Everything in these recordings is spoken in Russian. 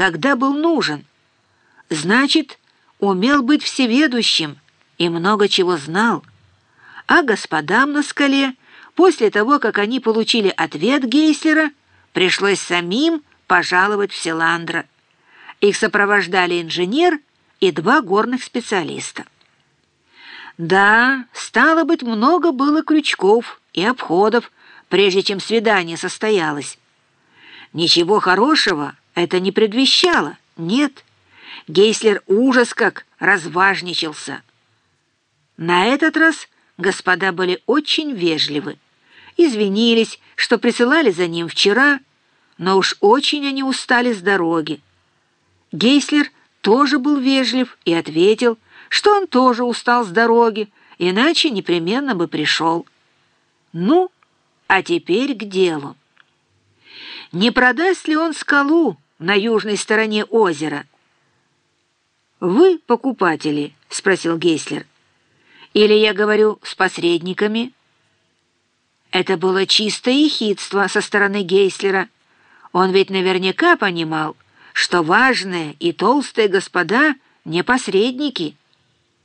когда был нужен. Значит, умел быть всеведущим и много чего знал. А господам на скале, после того, как они получили ответ Гейслера, пришлось самим пожаловать в Селандра. Их сопровождали инженер и два горных специалиста. Да, стало быть, много было крючков и обходов, прежде чем свидание состоялось. Ничего хорошего это не предвещало, нет. Гейслер ужас как разважничался. На этот раз господа были очень вежливы. Извинились, что присылали за ним вчера, но уж очень они устали с дороги. Гейслер тоже был вежлив и ответил, что он тоже устал с дороги, иначе непременно бы пришел. Ну, а теперь к делу. Не продаст ли он скалу на южной стороне озера? «Вы покупатели?» — спросил Гейслер. «Или я говорю с посредниками?» Это было чистое ехидство со стороны Гейслера. Он ведь наверняка понимал, что важные и толстые господа не посредники.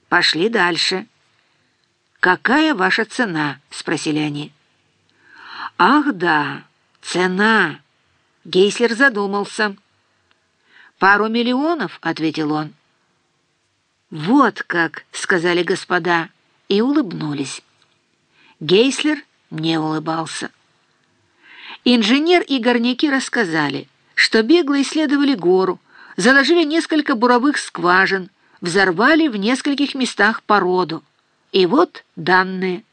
Пошли дальше. «Какая ваша цена?» — спросили они. «Ах да, цена!» Гейслер задумался. «Пару миллионов», — ответил он. «Вот как», — сказали господа, и улыбнулись. Гейслер не улыбался. Инженер и горняки рассказали, что бегло исследовали гору, заложили несколько буровых скважин, взорвали в нескольких местах породу. И вот данные.